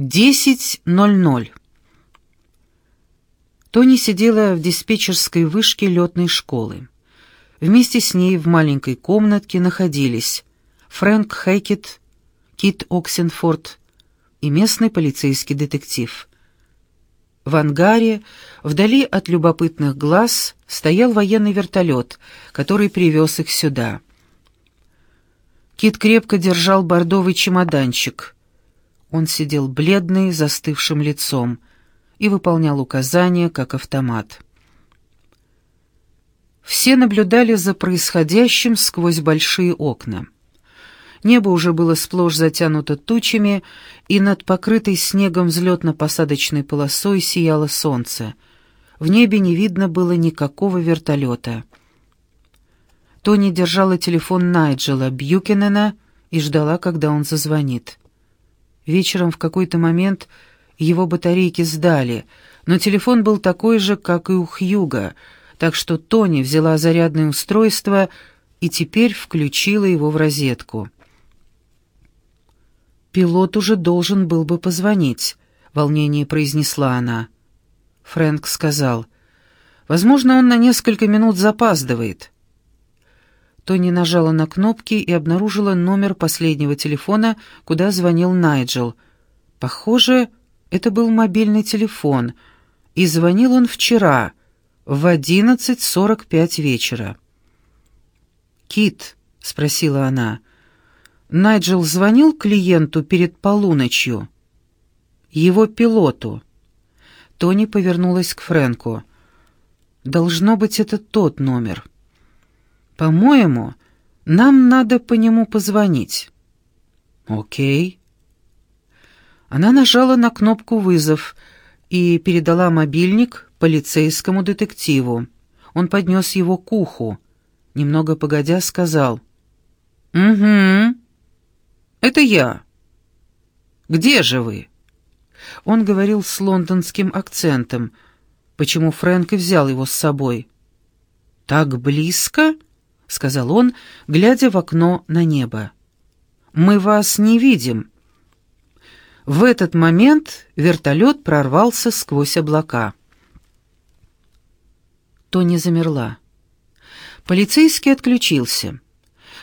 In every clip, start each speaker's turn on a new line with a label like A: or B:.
A: 10.00. Тони сидела в диспетчерской вышке летной школы. Вместе с ней в маленькой комнатке находились Фрэнк Хэкет, Кит Оксенфорд и местный полицейский детектив. В ангаре, вдали от любопытных глаз, стоял военный вертолет, который привез их сюда. Кит крепко держал бордовый чемоданчик — он сидел бледный, застывшим лицом и выполнял указания, как автомат. Все наблюдали за происходящим сквозь большие окна. Небо уже было сплошь затянуто тучами, и над покрытой снегом взлетно-посадочной полосой сияло солнце. В небе не видно было никакого вертолета. Тони держала телефон Найджела Бьюкинена и ждала, когда он зазвонит. Вечером в какой-то момент его батарейки сдали, но телефон был такой же, как и у Хьюга, так что Тони взяла зарядное устройство и теперь включила его в розетку. «Пилот уже должен был бы позвонить», — волнение произнесла она. Фрэнк сказал, «Возможно, он на несколько минут запаздывает». Тони нажала на кнопки и обнаружила номер последнего телефона, куда звонил Найджел. Похоже, это был мобильный телефон, и звонил он вчера, в 11.45 вечера. «Кит», — спросила она, — «Найджел звонил клиенту перед полуночью?» «Его пилоту». Тони повернулась к Фрэнку. «Должно быть, это тот номер». «По-моему, нам надо по нему позвонить». «Окей». Она нажала на кнопку «Вызов» и передала мобильник полицейскому детективу. Он поднес его к уху. Немного погодя сказал. «Угу. Это я. Где же вы?» Он говорил с лондонским акцентом, почему Фрэнк и взял его с собой. «Так близко?» — сказал он, глядя в окно на небо. «Мы вас не видим». В этот момент вертолет прорвался сквозь облака. Тони замерла. Полицейский отключился.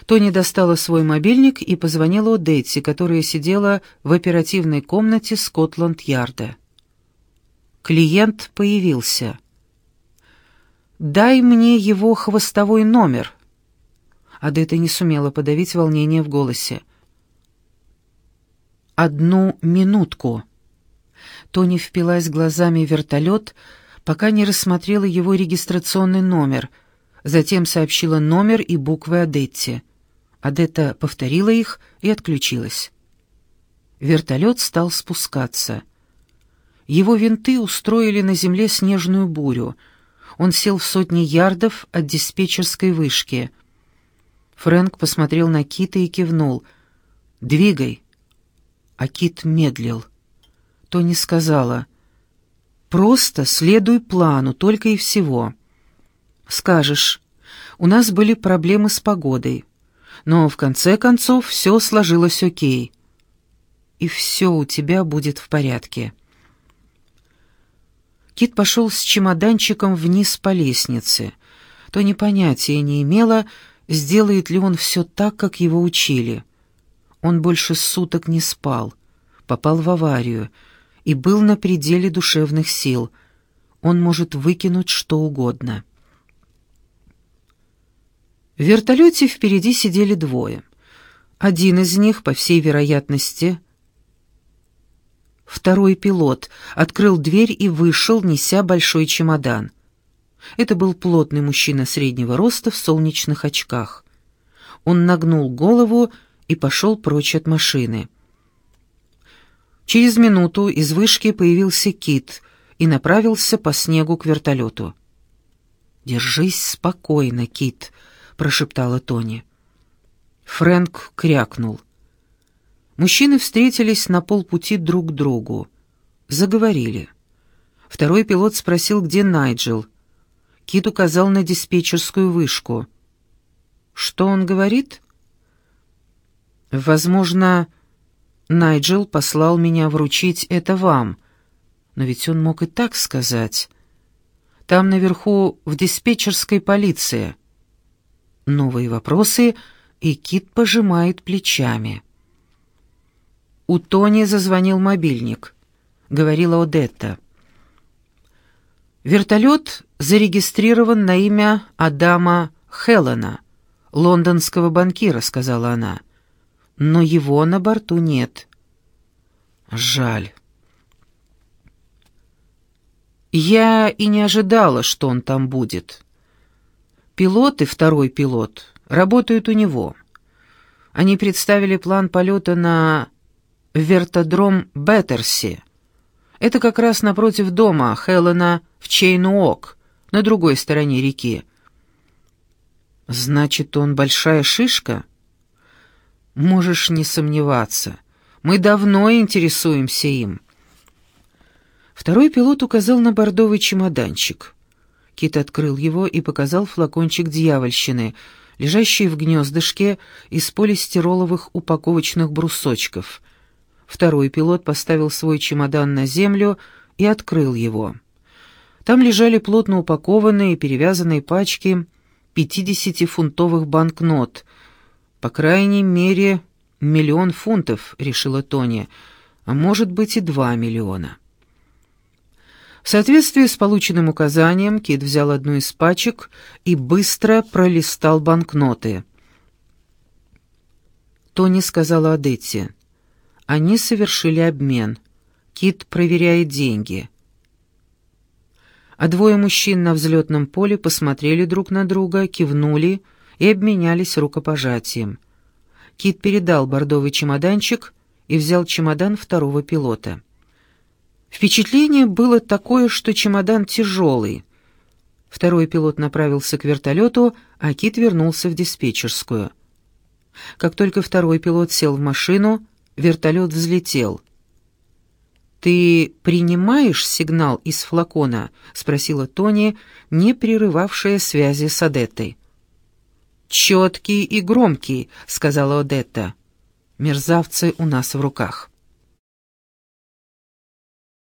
A: Тони достала свой мобильник и позвонила Одетти, которая сидела в оперативной комнате Скотланд-Ярда. Клиент появился. «Дай мне его хвостовой номер», Адетта не сумела подавить волнение в голосе. «Одну минутку». Тони впилась глазами в вертолет, пока не рассмотрела его регистрационный номер, затем сообщила номер и буквы Адетте. Адетта повторила их и отключилась. Вертолет стал спускаться. Его винты устроили на земле снежную бурю. Он сел в сотни ярдов от диспетчерской вышки — Фрэнк посмотрел на Кита и кивнул. «Двигай». А Кит медлил. Тони сказала. «Просто следуй плану, только и всего». «Скажешь, у нас были проблемы с погодой, но в конце концов все сложилось окей. И все у тебя будет в порядке». Кит пошел с чемоданчиком вниз по лестнице. Тони понятия не имела, сделает ли он все так, как его учили. Он больше суток не спал, попал в аварию и был на пределе душевных сил. Он может выкинуть что угодно. В вертолете впереди сидели двое. Один из них, по всей вероятности, второй пилот, открыл дверь и вышел, неся большой чемодан. Это был плотный мужчина среднего роста в солнечных очках. Он нагнул голову и пошел прочь от машины. Через минуту из вышки появился кит и направился по снегу к вертолету. «Держись спокойно, кит», — прошептала Тони. Фрэнк крякнул. Мужчины встретились на полпути друг к другу. Заговорили. Второй пилот спросил, где Найджел — Кит указал на диспетчерскую вышку. «Что он говорит?» «Возможно, Найджел послал меня вручить это вам. Но ведь он мог и так сказать. Там наверху в диспетчерской полиция. Новые вопросы, и Кит пожимает плечами. У Тони зазвонил мобильник. Говорила Одетта. Вертолет зарегистрирован на имя Адама Хеллена, лондонского банкира, сказала она. Но его на борту нет. Жаль. Я и не ожидала, что он там будет. Пилот и второй пилот работают у него. Они представили план полета на вертодром Беттерси. Это как раз напротив дома Хелена в Чейнуок, на другой стороне реки. Значит, он большая шишка? Можешь не сомневаться. Мы давно интересуемся им. Второй пилот указал на бордовый чемоданчик. Кит открыл его и показал флакончик дьявольщины, лежащий в гнездышке из полистироловых упаковочных брусочков. Второй пилот поставил свой чемодан на землю и открыл его. Там лежали плотно упакованные и перевязанные пачки 50-фунтовых банкнот. По крайней мере, миллион фунтов, решила Тони, а может быть и два миллиона. В соответствии с полученным указанием, Кит взял одну из пачек и быстро пролистал банкноты. Тони сказала Адетте. Они совершили обмен. Кит проверяет деньги. А двое мужчин на взлетном поле посмотрели друг на друга, кивнули и обменялись рукопожатием. Кит передал бордовый чемоданчик и взял чемодан второго пилота. Впечатление было такое, что чемодан тяжелый. Второй пилот направился к вертолету, а Кит вернулся в диспетчерскую. Как только второй пилот сел в машину, вертолет взлетел. «Ты принимаешь сигнал из флакона?» — спросила Тони, не прерывавшая связи с Одеттой. «Четкий и громкий», — сказала Одетта. «Мерзавцы у нас в руках».